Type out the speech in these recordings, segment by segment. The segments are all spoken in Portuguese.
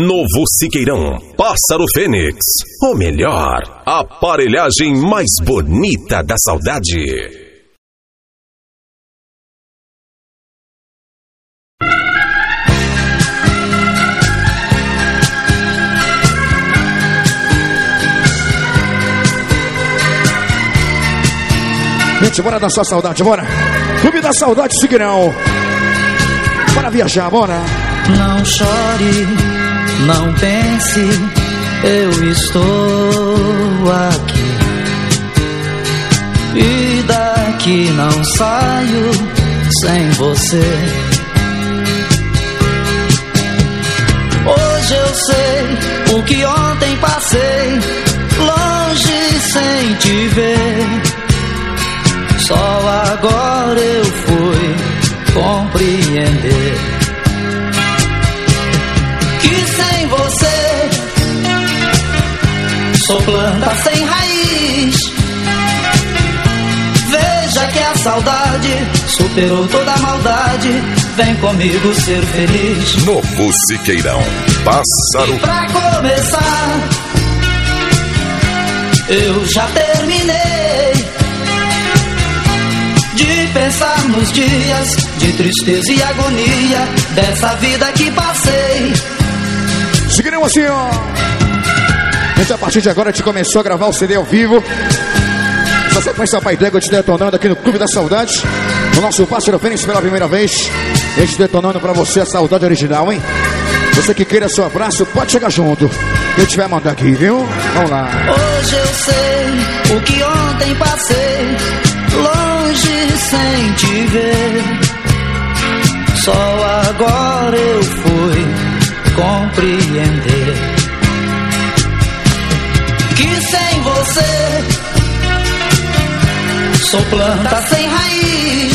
Novo Siqueirão, Pássaro Fênix. Ou melhor, a aparelhagem mais bonita da saudade. Gente, bora dançar saudade, bora. Clube da Saudade, Siqueirão. Bora viajar, bora. Não chore, não pense, eu estou aqui. E daqui não saio sem você. Hoje eu sei o que ontem passei, longe sem te ver. Só agora eu fui compreender sou planta sem raiz. Veja que a saudade superou toda a maldade. Vem comigo ser feliz. Novo Siqueirão, Pássaro. E pra começar, eu já terminei de pensar nos dias de tristeza e agonia dessa vida que passei. Seguirão assim, ó. Gente, a partir de agora a gente começou a gravar o CD ao vivo. Essa sequência Pai Dego te detonando aqui no Clube da Saudade. O nosso Pássaro Fênix pela primeira vez. A gente detonando pra você a saudade original, hein? Você que queira seu abraço, pode chegar junto. Quem tiver mandar aqui, viu? Vamos lá. Hoje eu sei o que ontem passei. Longe sem te ver. Só agora eu fui compreender você sou planta sem raiz.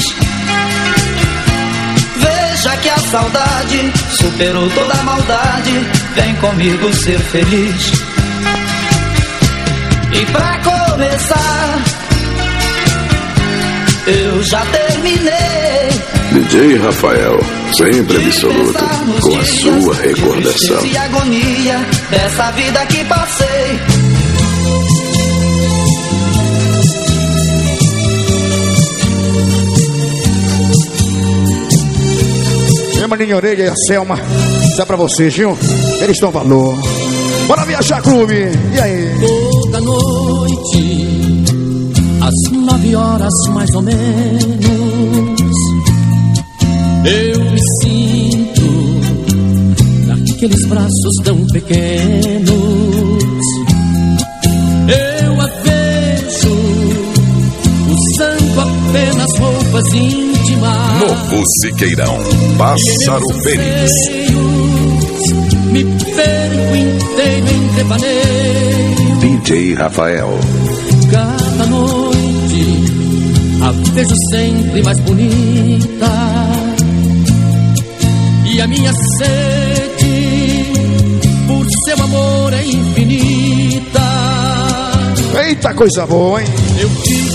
Veja que a saudade superou toda a maldade. Vem comigo ser feliz. E pra começar, eu já terminei. DJ Rafael, sempre absoluto, com a sua recordação. E agonia dessa vida que passei. Maninha Orelha e a Selma, isso é pra vocês, viu? Eles dão valor. Bora viajar, clube! E aí? Toda noite, às nove horas mais ou menos, eu me sinto naqueles braços tão pequenos. Eu a vejo usando apenas roupas Novo Siqueirão, Pássaro Fênix. Me perco inteiro em devaneio. DJ Rafael, Cada noite a vejo sempre mais bonita. E a minha sede por seu amor é infinita. Eita, coisa boa, hein? Eu fico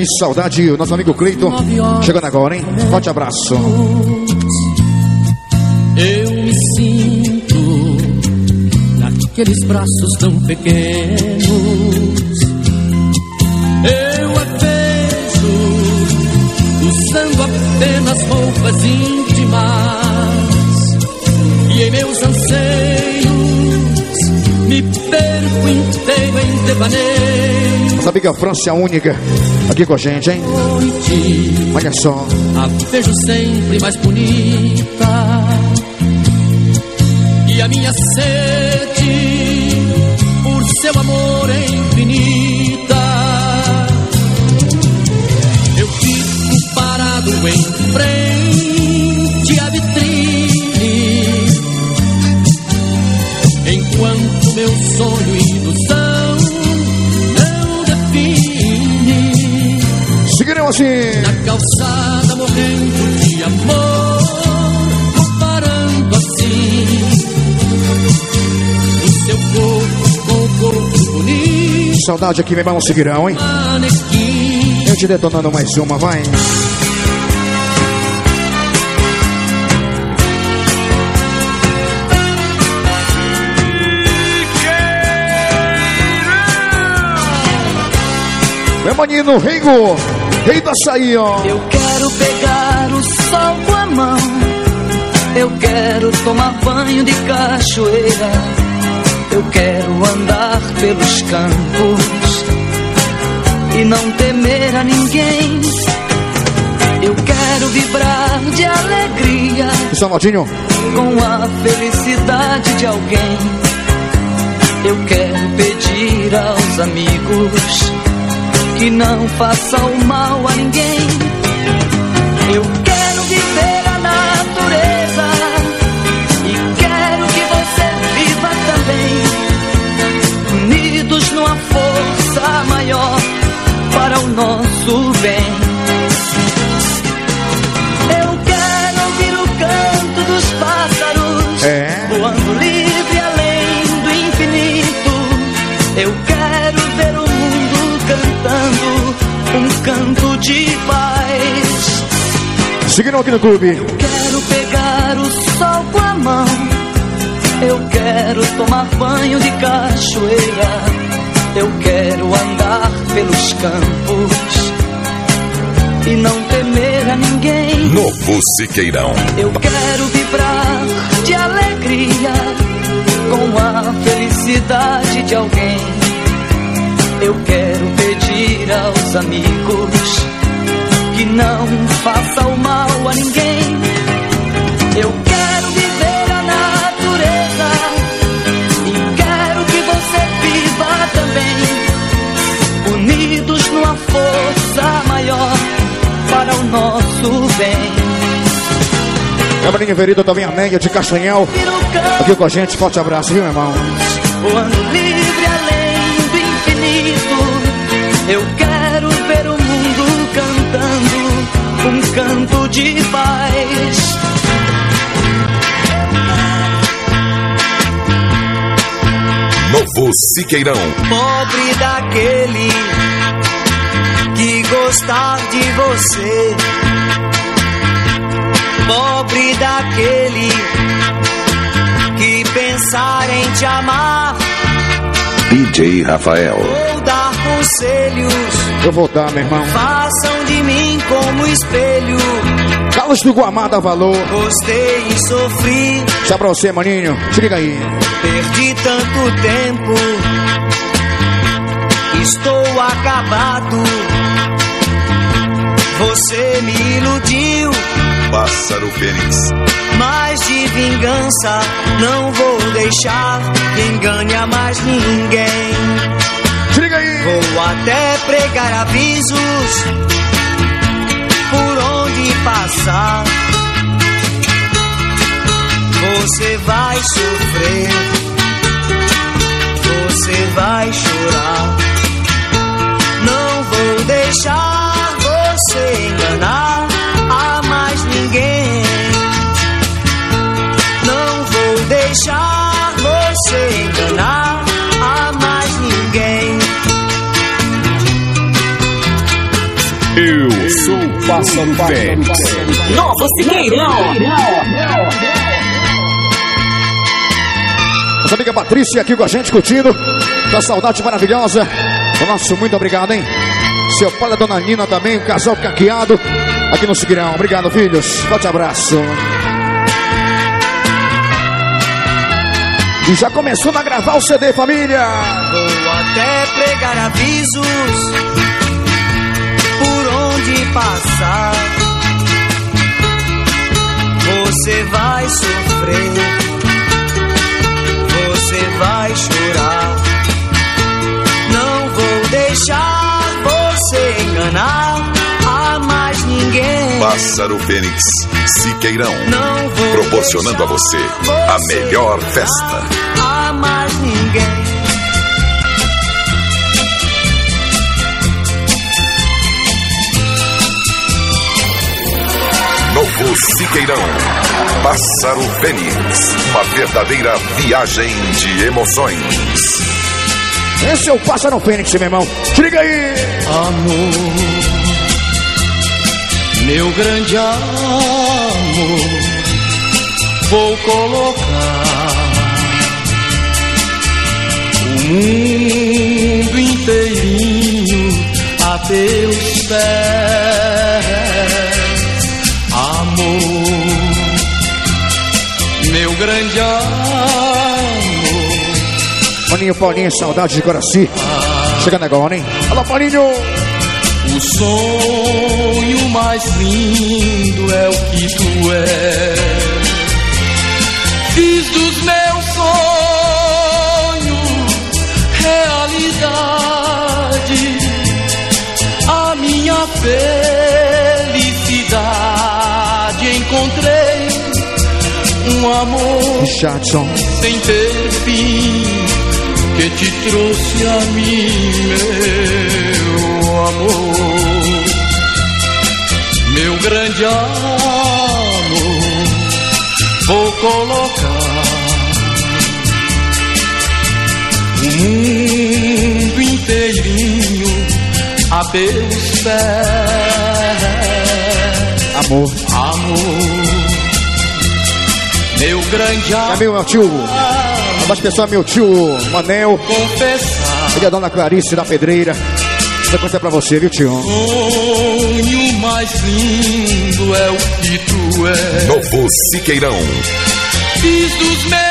Denise, saudade. O nosso amigo Cleiton chegando agora, hein? Forte abraço. Eu me sinto naqueles braços tão pequenos. Eu a vejo usando apenas roupas íntimas. E em meus anseios me perco inteiro em devaneio. Nossa amiga França é Única aqui com a gente, hein? Olha é só. A vejo sempre mais bonita. E a minha sede por seu amor é infinita. Eu fico parado em frente à vitrine. Enquanto meu sonho assim. Na calçada morrendo de amor, comparando assim o seu corpo com o corpo bonito. Saudade aqui, meu irmão, seguirão, hein? Manequim. Eu te detonando mais uma, vai. Meu maninho Ringo, rei do açaí, ó. Eu quero pegar o sol com a mão. Eu quero tomar banho de cachoeira. Eu quero andar pelos campos e não temer a ninguém. Eu quero vibrar de alegria Salvadinho, com a felicidade de alguém. Eu quero pedir aos amigos que não façam mal a ninguém. De paz. seguiram aqui no clube. Quero pegar o sol com a mão. Eu quero tomar banho de cachoeira. Eu quero andar pelos campos e não temer a ninguém. Novo Siqueirão. Eu quero vibrar de alegria com a felicidade de alguém. Eu quero aos amigos que não façam mal a ninguém. Eu quero viver a natureza e quero que você viva também. Unidos numa força maior para o nosso bem. Gabriel Verida também, a Néia de Castanhal. O Aqui com a gente, forte abraço, viu, meu irmão? Canto de paz. Novo Siqueirão. Pobre daquele que gostar de você. Pobre daquele que pensar em te amar DJ Rafael. ou conselhos. Eu vou dar, meu irmão. Façam de mim como espelho. Carlos do Guamá dá valor. Gostei e sofri, Tchau pra você, maninho. Se liga aí. perdi tanto tempo. Estou acabado. Você me iludiu, Pássaro Fênix. mas de vingança não vou deixar que engane a mais ninguém. Aí. Vou até pregar avisos por onde passar. Você vai sofrer, você vai chorar. Não vou deixar você Fênix. Novo Siqueirão. Nossa amiga Patrícia aqui com a gente curtindo. Da saudade maravilhosa. Nosso muito obrigado, hein? Seu pai e dona Nina também, o casal caqueado. Aqui no Seguirão. Obrigado, filhos. Forte abraço. E já começou a gravar o CD, família. Vou até pregar avisos passar. Você vai sofrer, você vai chorar. Não vou deixar você enganar a mais ninguém. Pássaro Fênix. Siqueirão. Proporcionando a você a deixar melhor você festa. A mais ninguém. Novo Siqueirão. Pássaro Fênix. Uma verdadeira viagem de emoções. Esse é o Pássaro Fênix, meu irmão. Te liga aí. Amor, meu grande amor, vou colocar o mundo inteirinho a teus pés. Amor. Maninho Paulinho, saudade de Coraci. Chegando agora, hein? Alô, Paulinho. O sonho mais lindo é o que tu és. Fiz dos meus sonhos realidade. A minha felicidade encontrei um amor Richardson. sem ter fim que te trouxe a mim, meu amor, meu grande amor. Vou colocar o mundo inteirinho a teus pés, Amor. amor, meu grande É amor. meu, meu tio. Abaixo pessoal, meu tio Manel. Confessar. Ele é a dona Clarice da Pedreira. Sequência pra você, viu, tio? sonho mais lindo é o que tu és. Novo Siqueirão. Fiz dos meus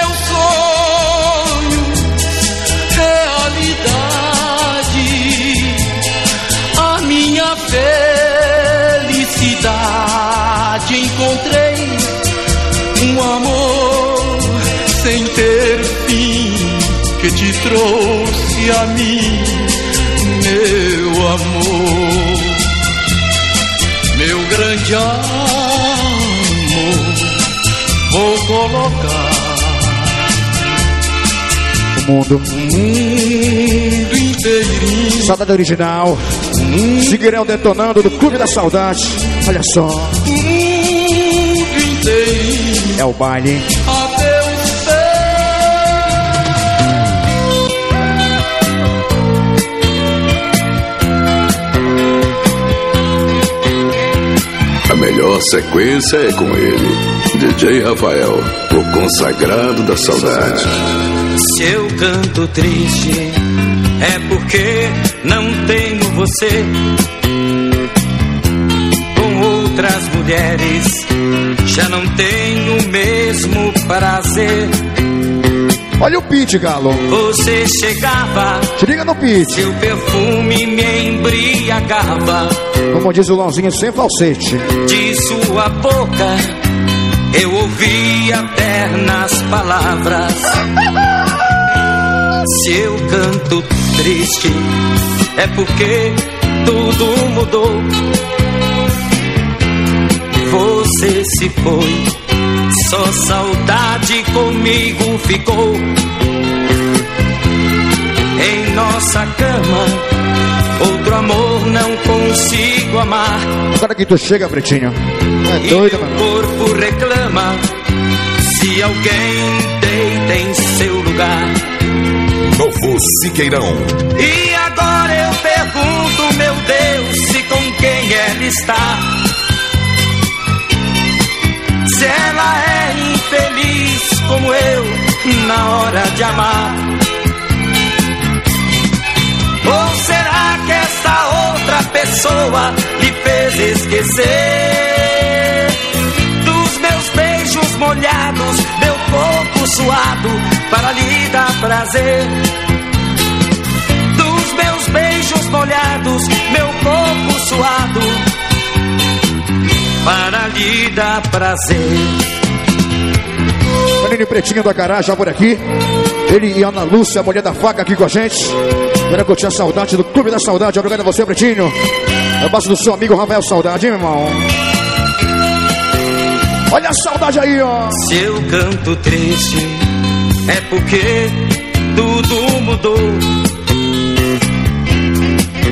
que te trouxe a mim, meu amor, meu grande amor. Vou colocar O mundo. o mundo inteirinho, Saudade original. Seguirão detonando do Clube da Saudade. Olha só. inteirinho É o baile. Melhor sequência é com ele, DJ Rafael, o consagrado da saudade. Se eu canto triste, é porque não tenho você. Com outras mulheres, já não tenho o mesmo prazer. Olha o Pete, Galo. Você chegava, Te liga no Pete. seu perfume me embriagava. Como diz o Lonzinho, sem falsete. De sua boca, eu ouvia ternas palavras. Se eu canto triste, é porque tudo mudou. Você se foi, só saudade comigo ficou. Em nossa cama, outro amor não consigo amar. Agora que tu chega, Pretinho. É E doido, meu mano. corpo reclama se alguém deita em seu lugar. Novo Siqueirão. E agora eu pergunto, meu Deus, se com quem ela está. Se ela é infeliz como eu na hora de amar. Pessoa lhe fez esquecer dos meus beijos molhados, meu corpo suado para lhe dar prazer? Dos meus beijos molhados, meu corpo suado para lhe dar prazer. Menino Pretinho do Acará já por aqui. Ele e Ana Lúcia, a mulher da faca, aqui com a gente. Quero curtir a saudade do Clube da Saudade. Obrigado a você, Pretinho. Eu passo do seu amigo Rafael Saudade, hein, meu irmão? Olha a saudade aí, ó. Se eu canto triste, é porque tudo mudou.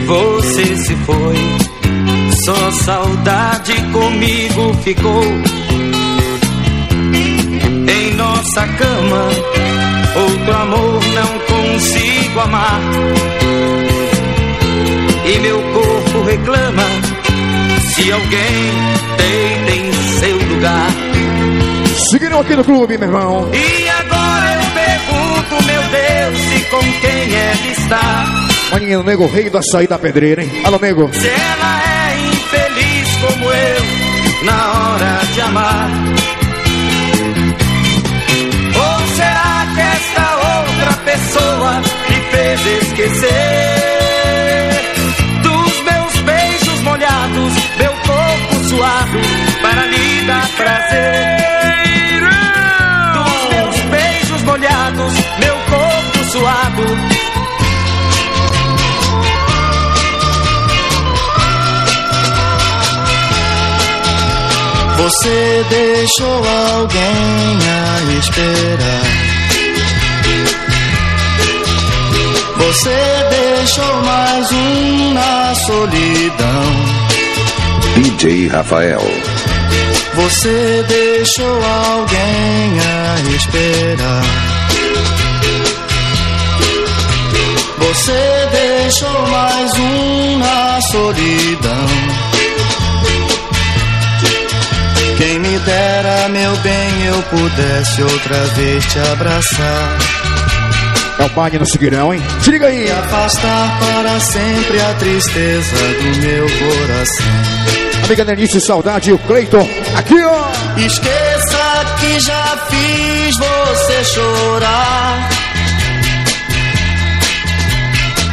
Você se foi, Só saudade comigo ficou. Em nossa cama, outro amor não consigo amar. E meu corpo reclama se alguém deita em seu lugar. Seguiram aqui no clube, meu irmão. E agora eu pergunto, meu Deus, se com quem ele está. Maninho, nego rei do açaí da pedreira, hein? Alô, nego. Se ela é infeliz como eu, na hora de amar. Ou será que esta outra pessoa me fez esquecer dar prazer? Dos meus beijos molhados, meu corpo suado Você deixou alguém a esperar. Você deixou mais um na solidão. DJ Rafael. Você deixou alguém a esperar. Você deixou mais um na solidão. Quem me dera, meu bem, eu pudesse outra vez te abraçar. É o pai no seguirão, hein? Se liga aí. E afastar para sempre a tristeza do meu coração. Amiga Denise, saudade e o Cleiton. Aqui, ó. Esqueça que já fiz você chorar.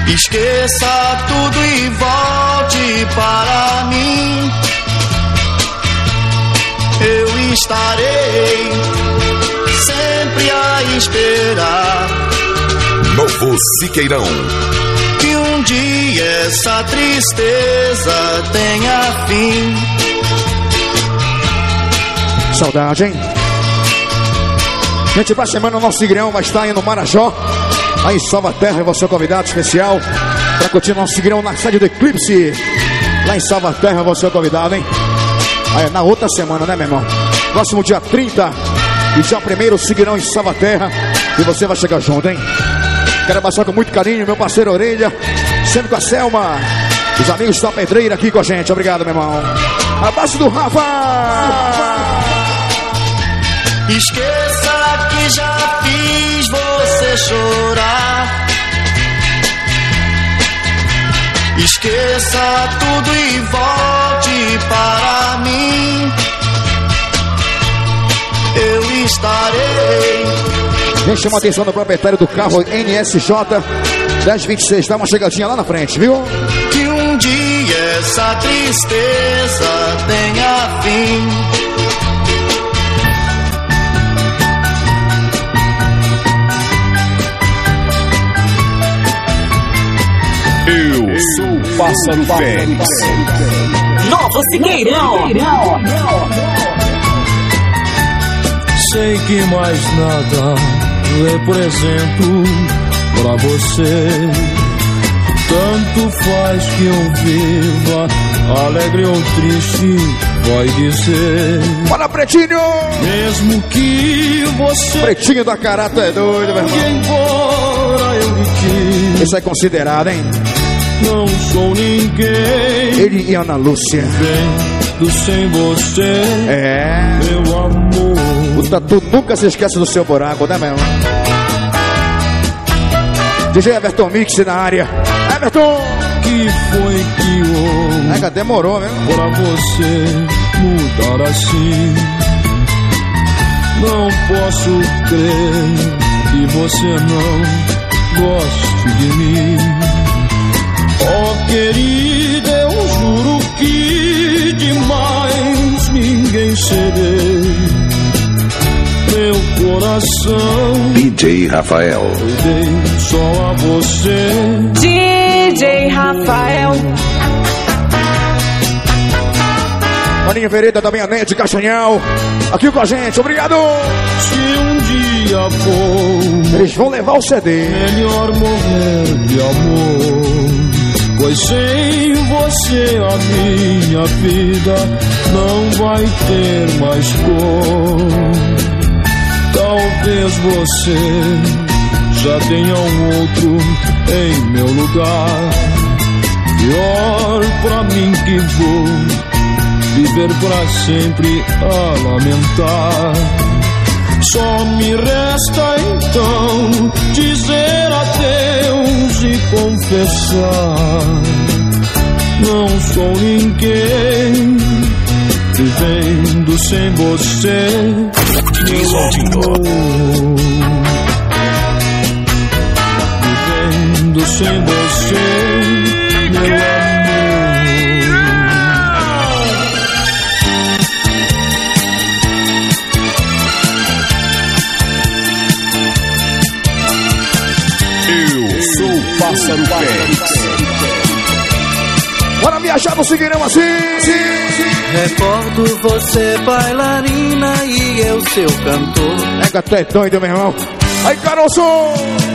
Esqueça tudo e volte para mim. Eu estarei sempre a esperar Novo Siqueirão. que um dia essa tristeza tenha fim. Saudade, hein? Gente, pra semana o nosso Sigrão vai estar aí no Marajó, aí em Salvaterra, você é convidado especial pra curtir nosso Sigrão na sede do Eclipse. Lá em Salvaterra, você é convidado, hein? Aí, na outra semana, né, meu irmão? Próximo dia 30 e dia 1 o Sigrão em Salvaterra. E você vai chegar junto, hein? Quero abraçar com muito carinho meu parceiro Orelha, sempre com a Selma. Os amigos da Pedreira aqui com a gente. Obrigado, meu irmão. Abraço do Rafa! Esqueça que já fiz você chorar. Esqueça tudo e volte para mim. Eu estarei Gente, chama a atenção do proprietário do carro NSJ 1026. Dá uma chegadinha lá na frente, viu? que um dia essa tristeza tenha fim. Pássaro Fênix. Novo Siqueirão. Sei que mais nada represento pra você. Tanto faz que eu viva, alegre ou triste, vai dizer. Bora, Pretinho! Mesmo que você Pretinho da Carata é doido, meu irmão. embora eu me Isso é considerado, hein? Não sou ninguém. Ele e Ana Lúcia. Vendo sem você, É. meu amor. O Tatu nunca se esquece do seu buraco, né, meu? DJ Everton Mix na área. Everton! Que foi que houve? Pega, demorou, né? pra você mudar assim. Não posso crer que você não goste de mim. Oh, querida, eu juro que demais ninguém serei. Meu coração DJ Rafael. eu dei só a você. DJ Rafael. Maninha Vereda da Meia Net, Castanhal. Aqui com a gente, obrigado! Se um dia for Eles vão levar o CD. Melhor morrer de amor Pois sem você a minha vida não vai ter mais cor. Talvez você já tenha um outro em meu lugar. Pior pra mim que vou viver pra sempre a lamentar. Só me resta então dizer adeus e confessar. Não sou ninguém vivendo sem você, meu amor. Vivendo sem você, No Seguirão assim. Recordo você bailarina e eu seu cantor. Pega até doido, meu irmão. Aí, Caroço!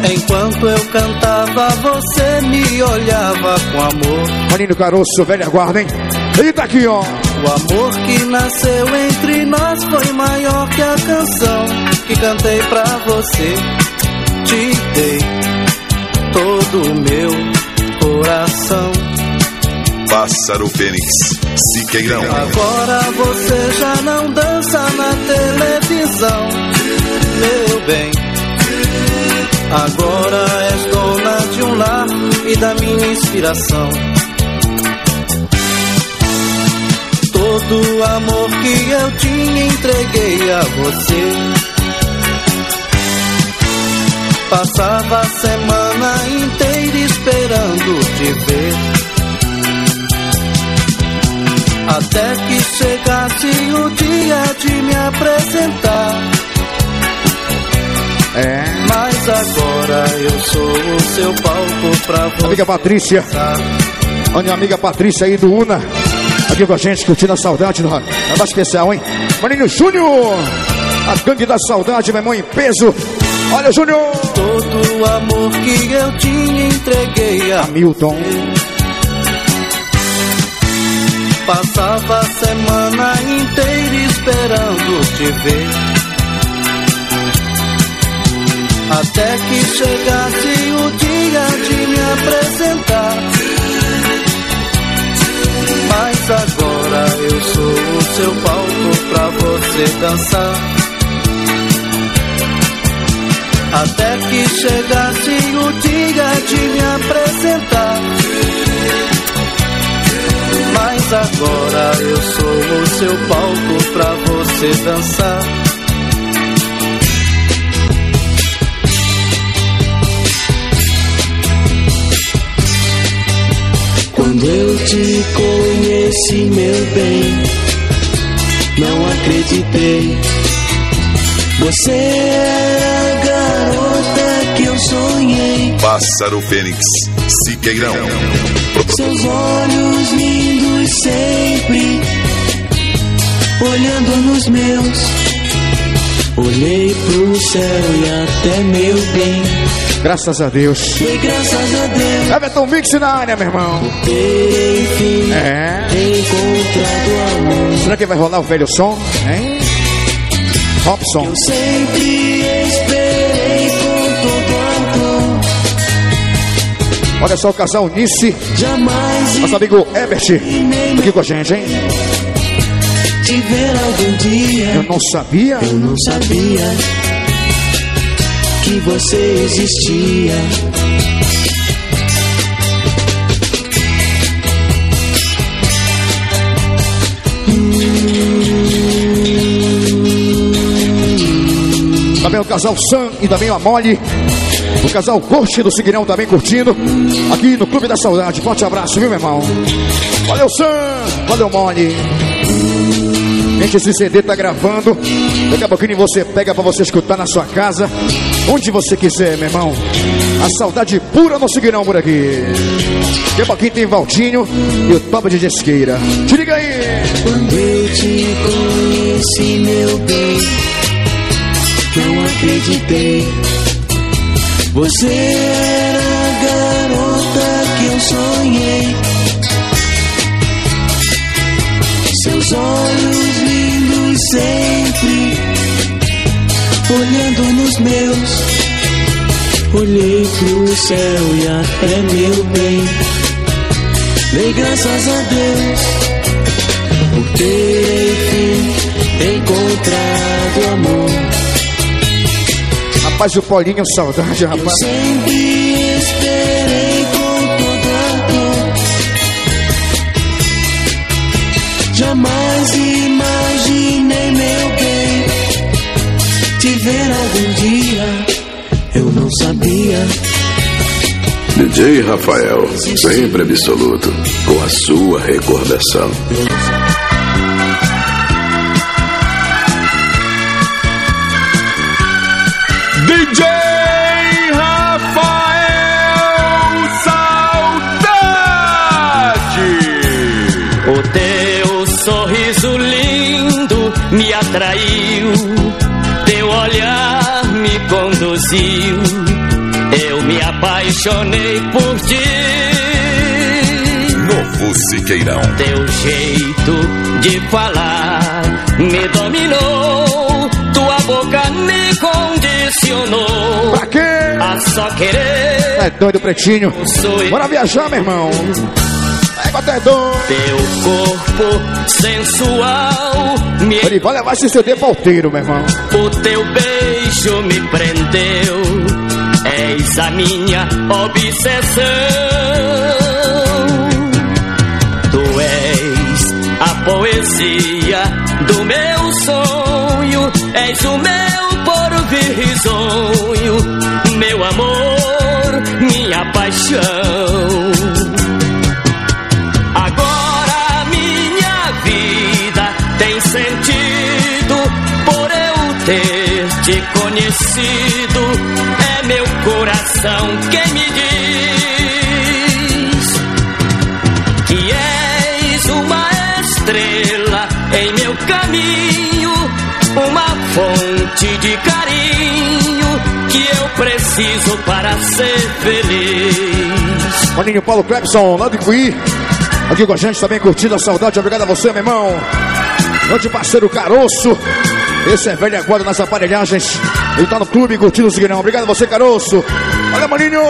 Enquanto eu cantava, você me olhava com amor. Maninho Caroço, velha guarda, hein? Ele tá aqui, ó. O amor que nasceu entre nós foi maior que a canção que cantei pra você. Te dei todo o meu coração. Pássaro Fênix. Siqueirão. Agora você já não dança na televisão, meu bem. Agora és dona de um lar e da minha inspiração. Todo o amor que eu tinha entreguei a você. Passava a semana inteira esperando te ver. Até que chegasse o dia de me apresentar. É. Mas agora eu sou o seu palco pra você. Amiga Patrícia. Olha minha amiga Patrícia aí do Una. Aqui com a gente, curtindo a saudade É mais especial, hein? Maninho Júnior. A gangue da saudade, meu irmão, em peso. Olha, Júnior. Todo o amor que eu tinha entreguei a Milton. Passava a semana inteira esperando te ver. Até que chegasse o dia de me apresentar. Mas agora eu sou o seu palco pra você dançar. Até que chegasse o dia de me apresentar. Mas agora eu sou o seu palco pra você dançar. Quando eu te conheci, meu bem, não acreditei. Você é a garota que eu sonhei. Pássaro Fênix. Siqueirão. Seus olhos lindos sempre olhando nos meus. Olhei pro céu e até meu bem. Graças a Deus. Foi graças a Deus Everton Mix na área, meu irmão. enfim É. encontrado amor. Será que vai rolar o velho som? Hein? Robson. Eu sempre Olha só o casal Nice. Jamais Nosso amigo Ebert. Aqui com a gente, hein? Eu não sabia. Eu não sabia que você existia. Também o casal Sam e também a Molly. O casal Corte do Seguirão também curtindo. Aqui no Clube da Saudade. Forte abraço, viu, meu irmão? Valeu, Sam. Valeu, Molly. Gente, esse CD tá gravando. Daqui a pouquinho você pega pra você escutar na sua casa. Onde você quiser, meu irmão. A saudade pura no Seguirão por aqui. Daqui a pouquinho tem Valtinho e o Top de Jesqueira. Te liga aí. Quando eu te conheci, meu bem, não acreditei. Você era a garota que eu sonhei. Seus olhos lindos sempre olhando nos meus. Olhei pro céu e até meu bem. Dei graças a Deus por ter enfim encontrado amor. Rapaz, o Paulinho, saudade, rapaz. Eu sempre esperei com. Jamais imaginei, meu bem, te ver algum dia. Eu não sabia. DJ Rafael, sempre absoluto, com a sua recordação. DJ me atraiu, teu olhar me conduziu, eu me apaixonei por ti. Novo Siqueirão. Teu jeito de falar me dominou, tua boca me condicionou. Pra quê? A só querer. É doido, pretinho. Bora viajar, meu irmão. Pega até. Teu corpo sensual me Ele vai levar esse CD palteiro, meu irmão. O teu beijo me prendeu, és a minha obsessão. Tu és a poesia do meu sonho, és o meu porvir risonho, meu amor, minha paixão. Coração quem me diz que és uma estrela em meu caminho, uma fonte de carinho que eu preciso para ser feliz. Maninho Paulo Clebson, lá de Cuí. Aqui com a gente também curtindo a saudade. Obrigado a você, meu irmão. Noite parceiro Caroço. Esse é velho guarda nas aparelhagens. Ele tá no clube curtindo o Signão. Obrigado a você, Caroço. Olha, maninho.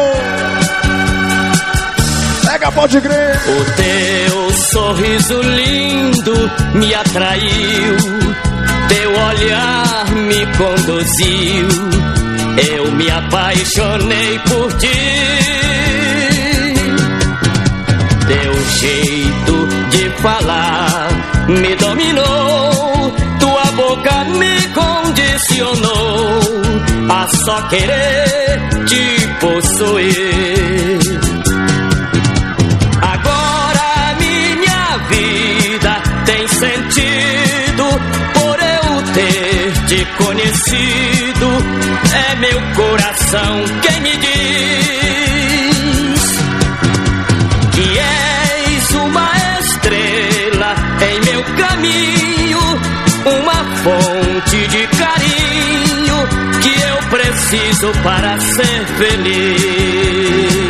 Pega, pode crer. O teu sorriso lindo me atraiu, teu olhar me conduziu, eu me apaixonei por ti. Teu jeito de falar me dominou, tua boca me condicionou a só querer te possuir. Agora minha vida tem sentido por eu ter te conhecido. É meu coração quem me diz que és uma estrela em meu caminho, uma fonte de carinho que eu preciso para ser feliz.